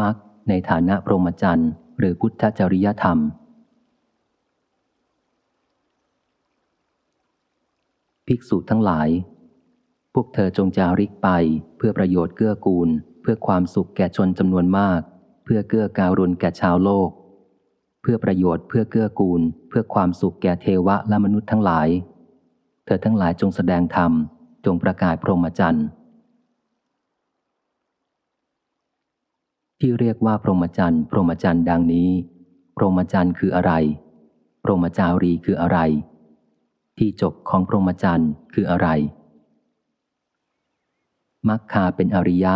มักในฐานะพรหมจรรย์ หรือพุทธจริยธรรม ภิกษุทั้งหลาย พวกเธอจงจาริกไปเพื่อประโยชน์เกื้อกูล เพื่อความสุขแก่ชนจำนวนมาก เพื่อเกื้อการุณแก่ชาวโลก เพื่อประโยชน์เพื่อเกื้อกูล เพื่อความสุขแก่เทวะและมนุษย์ทั้งหลาย เธอทั้งหลายจงแสดงธรรม จงประกาศพรหมจรรย์ ที่เรียกว่าพรหมจรรย์พรหมจรรย์ดังนี้ พรหมจรรย์คืออะไร พรหมจารีคืออะไร ที่จบของพรหมจรรย์คืออะไรมัคคาเป็นอริยะ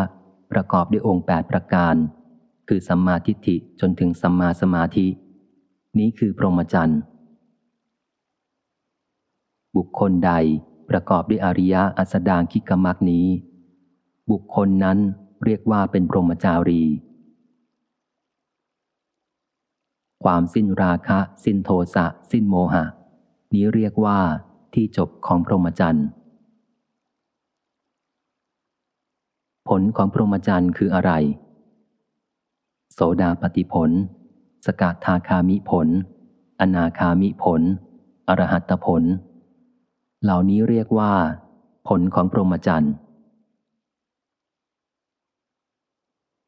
ประกอบด้วยองค์แปดประการ คือสัมมาทิฏฐิจนถึงสัมมาสมาธิ นี้คือพรหมจรรย์บุคคลใดประกอบด้วยอริยะอัสดางคิกมักนี้ บุคคลนั้นเรียกว่าเป็นพรหมจารี ความสิ้นราคะ สิ้นโทสะ สิ้นโมหะ นี้เรียกว่าที่จบของพรหมจรรย์ผลของพรหมจรรย์คืออะไร โสดาปฏิผล สกทาคามิผล อนาคามิผล อรหัตผล เหล่านี้เรียกว่า ผลของพรหมจรรย์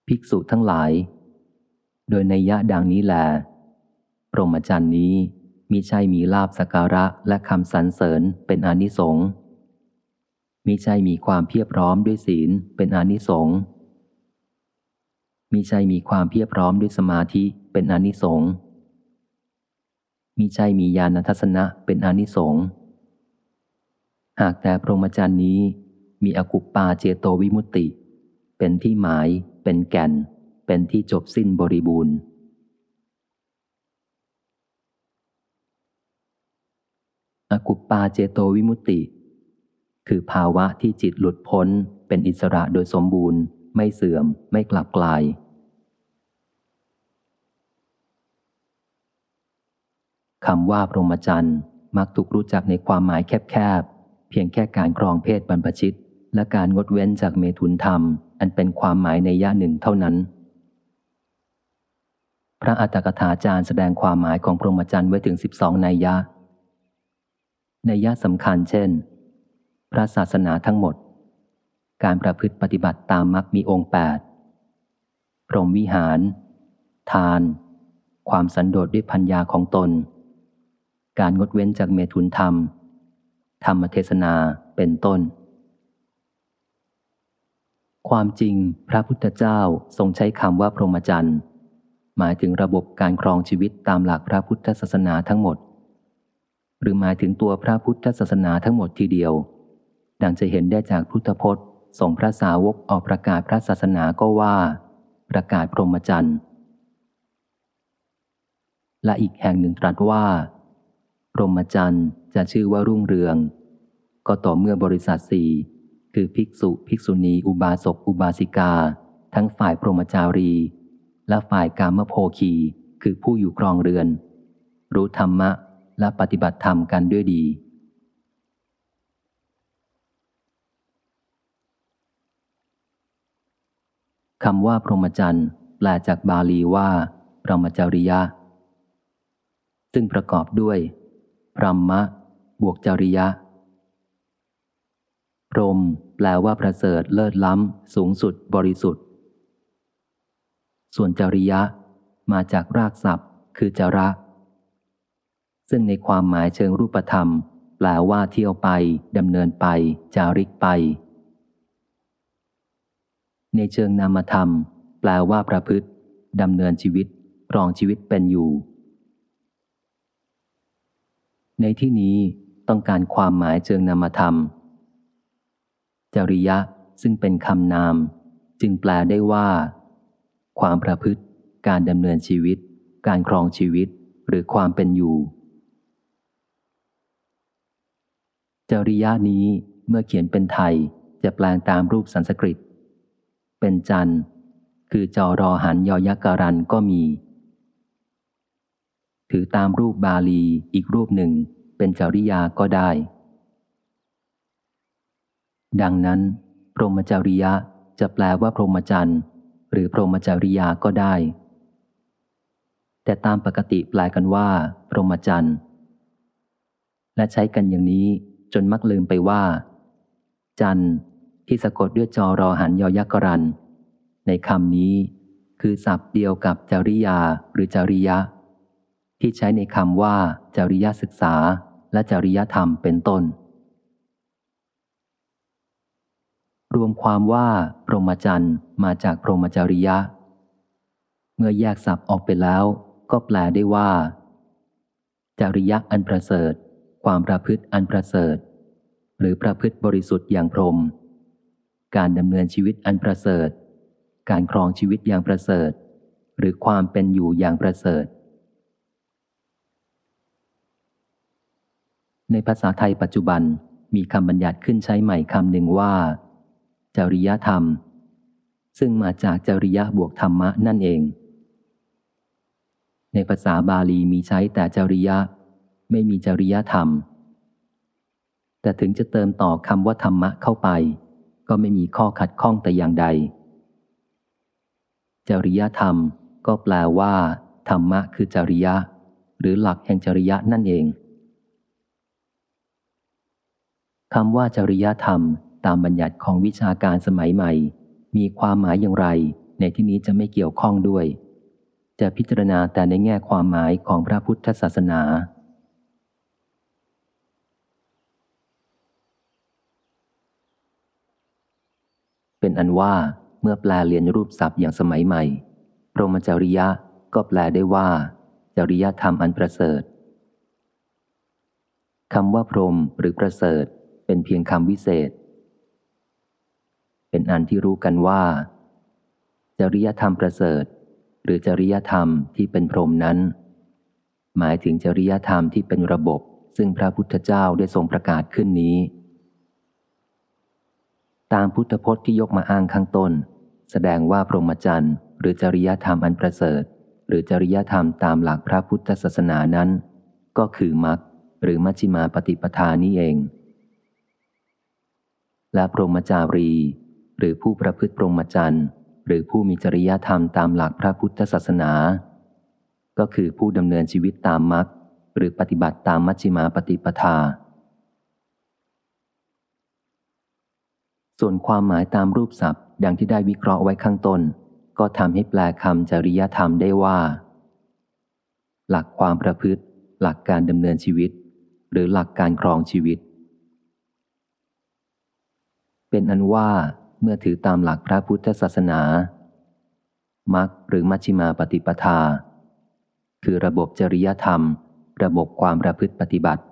ภิกษุทั้งหลาย โดยในยะดังนี้แหละ รหมจรรย์นี้มิใช่มีลาบสการะและคำสรรเสริญเป็นอนิสงส์มิใช่มีความเพียบพร้อมด้วยศีลเป็นอนิสงส์มิใช่มีความเพียบพร้อมด้วยสมาธิเป็นอนิสงส์มิใช่มีญาณทัศนะเป็นอนิสงส์หากแต่พรหมจรรย์นี้มีอกุปปาเจโตวิมุตติ เป็นที่หมาย เป็นแก่น เป็นที่จบสิ้นบริบูรณ์ อกุปปาเจโตวิมุตติ คือภาวะที่จิตหลุดพ้นเป็นอิสระโดยสมบูรณ์ ไม่เสื่อม ไม่กลับกลาย คำว่าพรหมจรรย์มักถูกรู้จักในความหมายแคบๆ เพียงแค่การครองเพศบรรพชิต และการงดเว้นจากเมถุนธรรม อันเป็นความหมายในย่าหนึ่งเท่านั้น พระอัตถกถาจารย์แสดงความหมายของพรหมจรรย์ไว้ถึงสิบสองในยะ ในยะสำคัญเช่น พระศาสนาทั้งหมด การประพฤติปฏิบัติตามมรรคมีองค์แปดพรหมวิหาร ทาน ความสันโดษด้วยพัญญาของตน การงดเว้นจากเมถุนธรรม ธรรมเทศนาเป็นต้น ความจริงพระพุทธเจ้าทรงใช้คำว่าพรหมจรรย์ หมายถึงระบบการครองชีวิตตามหลักพระพุทธศาสนาทั้งหมด หรือหมายถึงตัวพระพุทธศาสนาทั้งหมดทีเดียว ดังจะเห็นได้จากพุทธพจน์ ส่งพระสาวกออกประกาศพระศาสนาก็ว่า ประกาศพรหมจรรย์และอีกแห่งหนึ่งตรัสว่า พรหมจรรย์จะชื่อว่ารุ่งเรือง ก็ต่อเมื่อบริษัทสี่คือภิกษุภิกษุณี อุบาสกอุบาสิกา ทั้งฝ่ายพรหมจารี และฝ่ายกามโภคี คือผู้อยู่ครองเรือน รู้ธรรมะ และปฏิบัติธรรมกันด้วยดี คำว่าพรหมจรรย์แปลจากบาลีว่าพรหมจริยะ ซึ่งประกอบด้วยพรหมะ บวกจริยะ พรหมแปลว่าประเสริฐเลิศล้ำ สูงสุดบริสุทธิ์ ส่วนจริยะ มาจากรากศัพท์ คือจระ ซึ่งในความหมายเชิงรูปธรรม แปลว่าเที่ยวไปดำเนินไป จาริกไป ในเชิงนามธรรม แปลว่าประพฤติดำเนินชีวิตรองชีวิตเป็นอยู่ ในที่นี้ต้องการความหมายเชิงนามธรรม จริยะซึ่งเป็นคำนาม จึงแปลได้ว่า ความประพฤติ การดำเนินชีวิต การครองชีวิต หรือความเป็นอยู่ จริยะนี้เมื่อเขียนเป็นไทยจะแปลงตามรูปสันสกฤต เป็นจันคือจอรอหันยอยักการันก็มี ถือตามรูปบาลีอีกรูปหนึ่งเป็นจริยาก็ได้ ดังนั้น พรหมจริยะจะแปลว่าพรหมจรรย์หรือพรหมจริยาก็ได้ แต่ตามปกติแปลกันว่า พรหมจรรย์และใช้กันอย่างนี้ จนมักลืมไปว่า จันที่สะกดด้วยจอรอหันยอยักกรัน ในคำนี้ คือศัพท์เดียวกับจริยาหรือจริยะ ที่ใช้ในคำว่า จริยศึกษาและจริยธรรมเป็นต้น รวมความว่า พรหมจรรย์มาจากพรหมจริยะ เมื่อแยกศัพท์ออกไปแล้ว ก็แปลได้ว่า จริยะอันประเสริฐ ความประพฤติอันประเสริฐ หรือประพฤติบริสุทธิ์อย่างพรหมการดำเนินชีวิตอันประเสริฐ การครองชีวิตอย่างประเสริฐ หรือความเป็นอยู่อย่างประเสริฐ ในภาษาไทยปัจจุบันมีคำบัญญัติขึ้นใช้ใหม่คำหนึ่งว่า จริยธรรม ซึ่งมาจากจริยะบวกธรรมะนั่นเอง ในภาษาบาลีมีใช้แต่จริยะ ไม่มีจริยธรรม แต่ถึงจะเติมต่อคำว่าธรรมะเข้าไป ก็ไม่มีข้อขัดข้องแต่อย่างใด จริยธรรมก็แปลว่า ธรรมะคือจริยะ หรือหลักแห่งจริยะนั่นเองคำว่าจริยธรรมตามบัญญัติของวิชาการสมัยใหม่ มีความหมายอย่างไร ในที่นี้จะไม่เกี่ยวข้องด้วย จะพิจารณาแต่ในแง่ความหมายของพระพุทธศาสนา เป็นอันว่าเมื่อแปลเรียนรูปศัพท์อย่างสมัยใหม่ พรหมจริยะก็แปลได้ว่า จริยธรรมอันประเสริฐคำว่าพรหมหรือประเสริฐ เป็นเพียงคำวิเศษ เป็นอันที่รู้กันว่า จริยธรรมประเสริฐ หรือจริยธรรมที่เป็นพรหมนั้น หมายถึงจริยธรรมที่เป็นระบบ ซึ่งพระพุทธเจ้าได้ทรงประกาศขึ้นนี้ ตามพุทธพจน์ที่ยกมาอ้างข้างต้น แสดงว่าพรหมจรรย์หรือจริยธรรมอันประเสริฐ หรือจริยธรรมตามหลักพระพุทธศาสนานั้น ก็คือมรรคหรือมัชฌิมาปฏิปทานี้เอง และพรหมจารี หรือผู้ประพฤติพรหมจรรย์หรือผู้มีจริยธรรมตามหลักพระพุทธศาสนา ก็คือผู้ดำเนินชีวิตตามมรรคหรือปฏิบัติตามมัชฌิมาปฏิปทา ส่วนความหมายตามรูปศัพท์ ดังที่ได้วิเคราะห์ไว้ข้างต้น ก็ทำให้แปลคำจริยธรรมได้ว่า หลักความประพฤติ หลักการดำเนินชีวิต หรือหลักการครองชีวิต เป็นอันว่าเมื่อถือตามหลักพระพุทธศาสนามักหรือมัชฌิมาปฏิปทา คือระบบจริยธรรม ระบบความประพฤติปฏิบัติ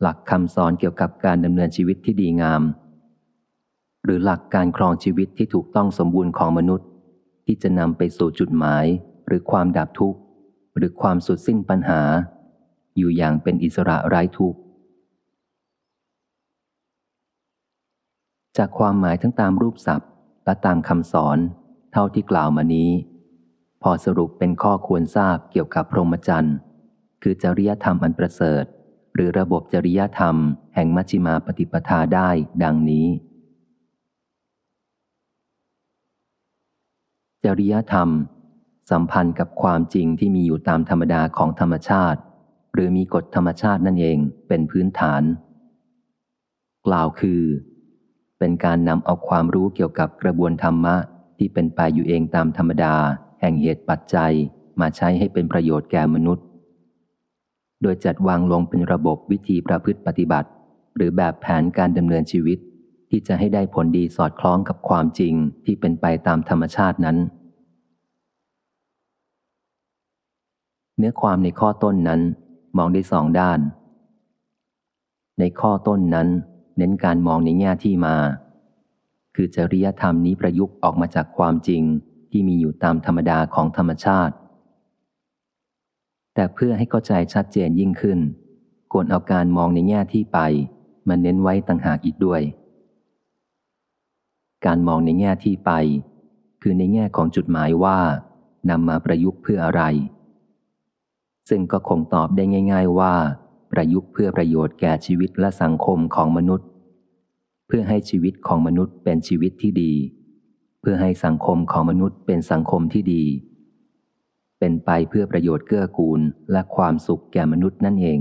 หลักคำสอนเกี่ยวกับการดำเนินชีวิตที่ดีงาม หรือหลักการครองชีวิตที่ถูกต้องสมบูรณ์ของมนุษย์ ที่จะนำไปสู่จุดหมายหรือความดับทุกข์หรือความสุดสิ้นปัญหา อยู่อย่างเป็นอิสระไร้ทุกข์จากความหมายทั้งตามรูปศัพท์ และตามคำสอน เท่าที่กล่าวมานี้ พอสรุปเป็นข้อควรทราบเกี่ยวกับพรหมจรรย์คือจริยธรรมอันประเสริฐ หรือระบบจริยธรรมแห่งมัชฌิมาปฏิปทาได้ดังนี้ จริยธรรม สัมพันธ์กับความจริงที่มีอยู่ตามธรรมดาของธรรมชาติ หรือมีกฎธรรมชาตินั่นเองเป็นพื้นฐาน กล่าวคือ เป็นการนำเอาความรู้เกี่ยวกับกระบวนธรรมะที่เป็นไปอยู่เองตามธรรมดา แห่งเหตุปัจจัยมาใช้ให้เป็นประโยชน์แก่มนุษย์ โดยจัดวางลงเป็นระบบวิธีประพฤติปฏิบัติ หรือแบบแผนการดำเนินชีวิต ที่จะให้ได้ผลดีสอดคล้องกับความจริงที่เป็นไปตามธรรมชาตินั้น เนื้อความในข้อต้นนั้นมองได้สองด้าน ในข้อต้นนั้น เน้นการมองในแง่ที่มา คือจริยธรรมนี้ประยุกต์ออกมาจากความจริงที่มีอยู่ตามธรรมดาของธรรมชาติ แต่เพื่อให้เข้าใจชัดเจนยิ่งขึ้นควรเอาการมองในแง่ที่ไป มาเน้นไว้ต่างหากอีกด้วย การมองในแง่ที่ไป คือในแง่ของจุดหมายว่านำมาประยุกต์เพื่ออะไร ซึ่งก็คงตอบได้ง่าย ๆว่า ประยุกต์เพื่อประโยชน์แก่ชีวิตและสังคมของมนุษย์ เพื่อให้ชีวิตของมนุษย์เป็นชีวิตที่ดี เพื่อให้สังคมของมนุษย์เป็นสังคมที่ดี เป็นไปเพื่อประโยชน์เกื้อกูลและความสุขแก่มนุษย์นั่นเอง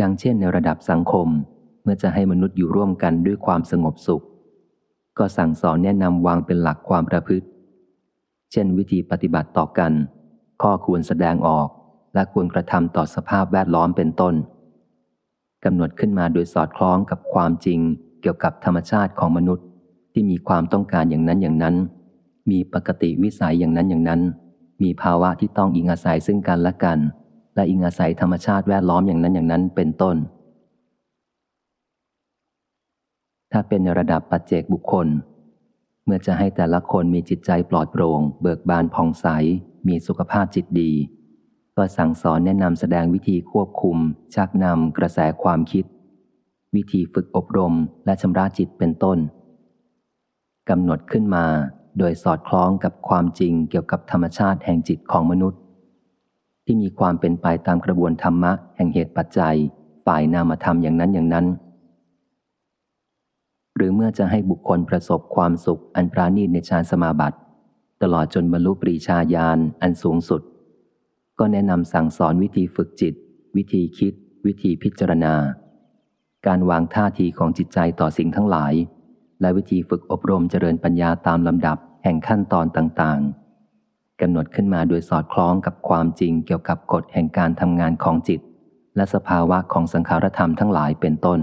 ดังเช่นในระดับสังคม เมื่อจะให้มนุษย์อยู่ร่วมกันด้วยความสงบสุข ก็สั่งสอนแนะนำวางเป็นหลักความประพฤติ เช่นวิธีปฏิบัติต่อกัน ข้อควรแสดงออก และควรกระทำต่อสภาพแวดล้อมเป็นต้นกำหนดขึ้นมาโดยสอดคล้องกับความจริง เกี่ยวกับธรรมชาติของมนุษย์ที่มีความต้องการอย่างนั้นอย่างนั้น มีปกติวิสัยอย่างนั้นอย่างนั้น มีภาวะที่ต้องอิงอาศัยซึ่งกันและกัน และอิงอาศัยธรรมชาติแวดล้อมอย่างนั้นอย่างนั้นเป็นต้น ถ้าเป็นระดับปัจเจกบุคคล เมื่อจะให้แต่ละคนมีจิตใจปลอดโปร่ง เบิกบานผ่องใส มีสุขภาพจิตดี ก็สั่งสอนแนะนำแสดงวิธีควบคุม ชักนำกระแสความคิด วิธีฝึกอบรมและชำระจิตเป็นต้นกำหนดขึ้นมาโดยสอดคล้องกับความจริงเกี่ยวกับธรรมชาติแห่งจิตของมนุษย์ ที่มีความเป็นไปตามกระบวนธรรมะแห่งเหตุปัจจัย ฝ่ายนามธรรมอย่างนั้นอย่างนั้น หรือเมื่อจะให้บุคคลประสบความสุขอันปราณีตในฌานสมาบัติ ตลอดจนบรรลุปรีชาญาณอันสูงสุด ก็แนะนำสั่งสอนวิธีฝึกจิต วิธีคิด วิธีพิจารณา การวางท่าทีของจิตใจต่อสิ่งทั้งหลาย และวิธีฝึกอบรมเจริญปัญญาตามลำดับแห่งขั้นตอนต่างๆกำหนดขึ้นมาโดยสอดคล้องกับความจริงเกี่ยวกับกฎแห่งการทำงานของจิต และสภาวะของสังขารธรรมทั้งหลายเป็นต้น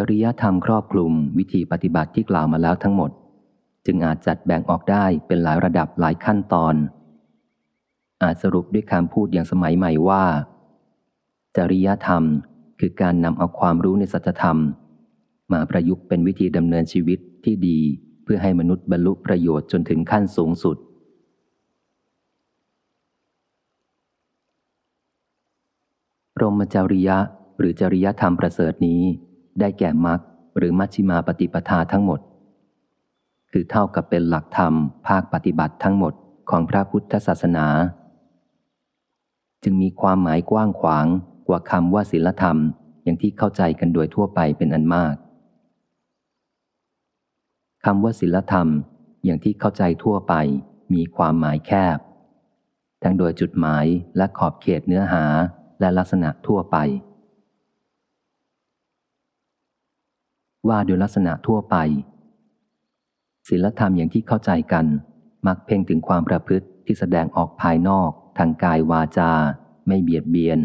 จริยธรรมครอบคลุมวิธีปฏิบัติที่กล่าวมาแล้วทั้งหมด จึงอาจจัดแบ่งออกได้เป็นหลายระดับหลายขั้นตอน อาจสรุปด้วยคำพูดอย่างสมัยใหม่ว่า จริยธรรมคือการนำเอาความรู้ในสัจธรรม มาประยุกต์เป็นวิธีดำเนินชีวิตที่ดีเพื่อให้มนุษย์บรรลุประโยชน์จนถึงขั้นสูงสุดรมจริยะหรือจริยธรรมประเสริฐนี้ ได้แก่มรรคหรือมัชฌิมาปฏิปทาทั้งหมด คือเท่ากับเป็นหลักธรรม ภาคปฏิบัติทั้งหมดของพระพุทธศาสนา จึงมีความหมายกว้างขวางกว่าคำว่าศีลธรรมอย่างที่เข้าใจกันโดยทั่วไปเป็นอันมากคำว่าศีลธรรมอย่างที่เข้าใจทั่วไปมีความหมายแคบ ทั้งโดยจุดหมายและขอบเขตเนื้อหาและลักษณะทั่วไป ว่าโดยลักษณะทั่วไปศีลธรรมอย่างที่เข้าใจกัน มักเพ่งถึงความประพฤติที่แสดงออกภายนอก ทางกายวาจา ไม่เบียดเบียน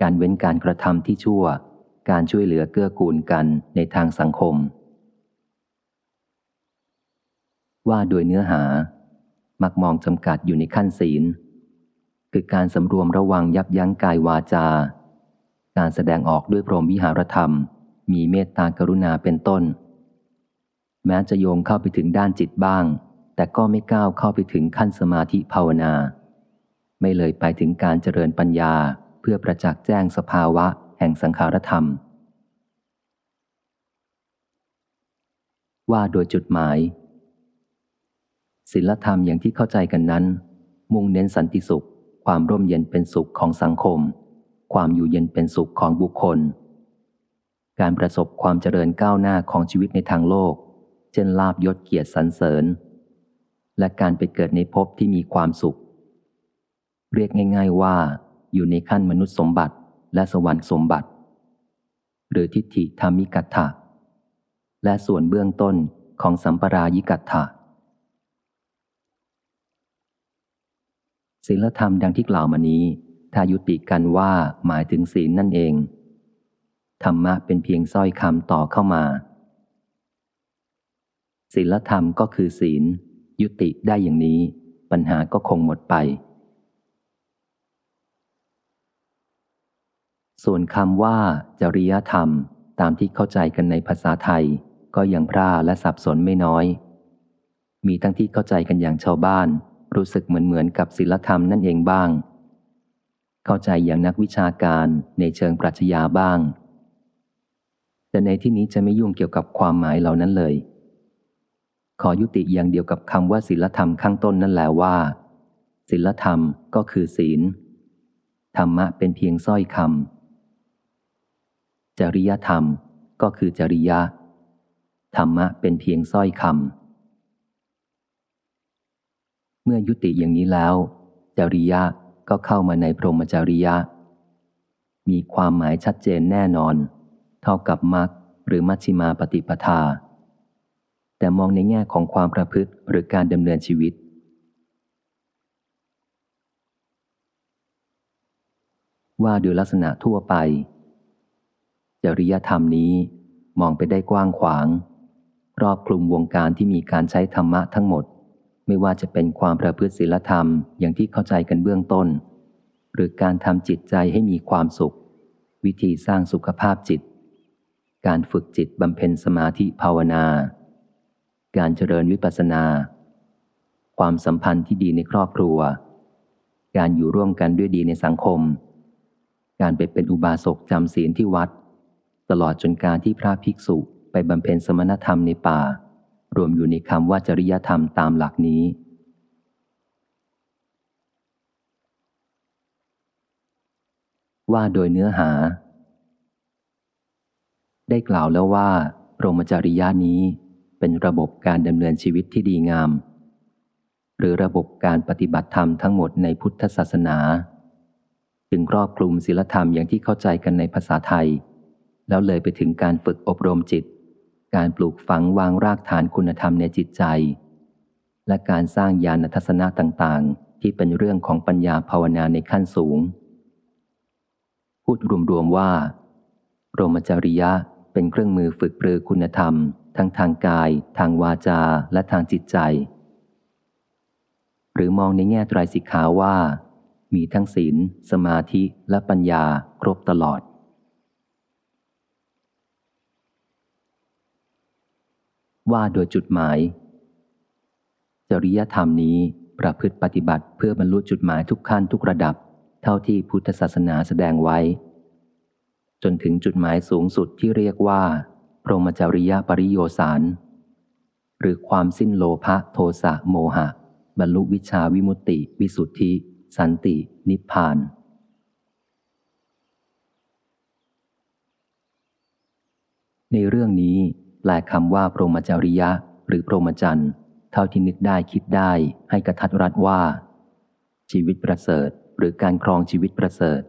การเว้นการกระทำที่ชั่ว การช่วยเหลือเกื้อกูลกันในทางสังคม ว่าโดยเนื้อหา มักมองจำกัดอยู่ในขั้นศีล คือการสำรวมระวังยับยั้งกายวาจา การแสดงออกด้วยพรหมวิหารธรรม มีเมตตากรุณาเป็นต้น แม้จะโยงเข้าไปถึงด้านจิตบ้าง แต่ก็ไม่ก้าวเข้าไปถึงขั้นสมาธิภาวนา ไม่เลยไปถึงการเจริญปัญญาเพื่อประจักษ์แจ้งสภาวะแห่งสังขารธรรม ว่าโดยจุดหมายศีลธรรมอย่างที่เข้าใจกันนั้น มุ่งเน้นสันติสุข ความร่มเย็นเป็นสุขของสังคม ความอยู่เย็นเป็นสุขของบุคคล การประสบความเจริญก้าวหน้าของชีวิตในทางโลก เช่นลาบยศเกียรติสรรเสริญ และการไปเกิดในภพที่มีความสุข เรียกง่าย ๆว่า อยู่ในขั้นมนุษย์สมบัติและสวรรค์สมบัติ หรือทิฏฐิธรรมิกัตถะและส่วนเบื้องต้นของสัมปรายิกัตถะศีลธรรมดังที่กล่าวมานี้ ถ้ายุติกันว่าหมายถึงศีลนั่นเอง ธรรมะเป็นเพียงสร้อยคำต่อเข้ามา ศีลธรรมก็คือศีล ยุติได้อย่างนี้ ปัญหาก็คงหมดไป ส่วนคำว่า จริยธรรมตามที่เข้าใจกันในภาษาไทย ก็ยังพร่าและสับสนไม่น้อย มีทั้งที่เข้าใจกันอย่างชาวบ้าน รู้สึกเหมือนเหมือนกับศีลธรรมนั่นเองบ้าง เข้าใจอย่างนักวิชาการในเชิงปรัชญาบ้าง แต่ในที่นี้จะไม่ยุ่งเกี่ยวกับความหมายเหล่านั้นเลย ขอยุติอย่างเดียวกับคำว่าศีลธรรมข้างต้นนั่นแหละว่าศีลธรรมก็คือศีล ธรรมะเป็นเพียงสร้อยคำจริยธรรมก็คือจริยะ ธรรมะเป็นเพียงสร้อยคำเมื่อยุติอย่างนี้แล้ว จริยะก็เข้ามาในพรหมจริยะ มีความหมายชัดเจนแน่นอน เท่ากับมรรคหรือมัชฌิมาปฏิปทา แต่มองในแง่ของความประพฤติหรือการดำเนินชีวิต ว่าโดยลักษณะทั่วไป จริยธรรมนี้มองไปได้กว้างขวาง รอบคลุมวงการที่มีการใช้ธรรมะทั้งหมด ไม่ว่าจะเป็นความประพฤติศีลธรรมอย่างที่เข้าใจกันเบื้องต้น หรือการทำจิตใจให้มีความสุข วิธีสร้างสุขภาพจิต การฝึกจิตบำเพ็ญสมาธิภาวนา การเจริญวิปัสสนา ความสัมพันธ์ที่ดีในครอบครัว การอยู่ร่วมกันด้วยดีในสังคม การไปเป็นอุบาสกจำศีลที่วัด ตลอดจนการที่พระภิกษุไปบำเพ็ญสมณธรรมในป่า รวมอยู่ในคำว่าจริยธรรมตามหลักนี้ว่าโดยเนื้อหา ได้กล่าวแล้วว่าพรหมจริยานี้เป็นระบบการดำเนินชีวิตที่ดีงาม หรือระบบการปฏิบัติธรรมทั้งหมดในพุทธศาสนา จึงครอบคลุมศีลธรรมอย่างที่เข้าใจกันในภาษาไทย แล้วเลยไปถึงการฝึกอบรมจิต การปลูกฝังวางรากฐานคุณธรรมในจิตใจ และการสร้างญาณทัศนะต่างๆ ที่เป็นเรื่องของปัญญาภาวนาในขั้นสูง พูดรวมๆว่าโรมจริยะ เป็นเครื่องมือฝึกปรือคุณธรรม ทั้งทางกาย ทางวาจาและทางจิตใจ หรือมองในแง่ไตรสิกขาว่า มีทั้งศีล สมาธิและปัญญาครบตลอด ว่าโดยจุดหมาย จริยธรรมนี้ประพฤติปฏิบัติเพื่อบรรลุจุดหมายทุกขั้นทุกระดับ เท่าที่พุทธศาสนาแสดงไว้ จนถึงจุดหมายสูงสุดที่เรียกว่าพรหมจริยปริโยสาร หรือความสิ้นโลภะโทสะโมหะ บรรลุวิชาวิมุตติ วิสุทธิ สันติ นิพพาน ในเรื่องนี้แปลคำว่าพรหมจริยะ หรือพรหมจรรย์เท่าที่นึกได้คิดได้ให้กระทัดรัดว่า ชีวิตประเสริฐ หรือการครองชีวิตประเสริฐ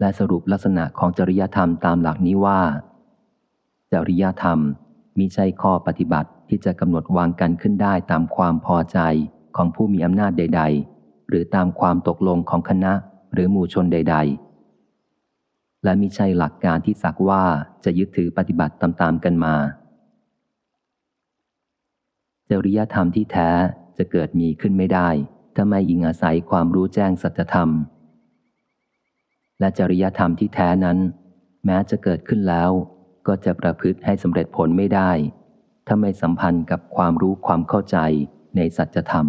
และสรุปลักษณะของจริยธรรมตามหลักนี้ว่า จริยธรรมมีใช่ข้อปฏิบัติที่จะกำหนดวางกันขึ้นได้ตามความพอใจของผู้มีอำนาจใด ๆ หรือตามความตกลงของคณะหรือหมู่ชนใด ๆ และมิใช่หลักการที่สักว่าจะยึดถือปฏิบัติตามๆกันมา จริยธรรมที่แท้จะเกิดมีขึ้นไม่ได้ ถ้าไม่อิงอาศัยความรู้แจ้งสัจธรรม และจริยธรรมที่แท้นั้น แม้จะเกิดขึ้นแล้ว ก็จะประพฤติให้สำเร็จผลไม่ได้ ถ้าไม่สัมพันธ์กับความรู้ความเข้าใจในสัจธรรม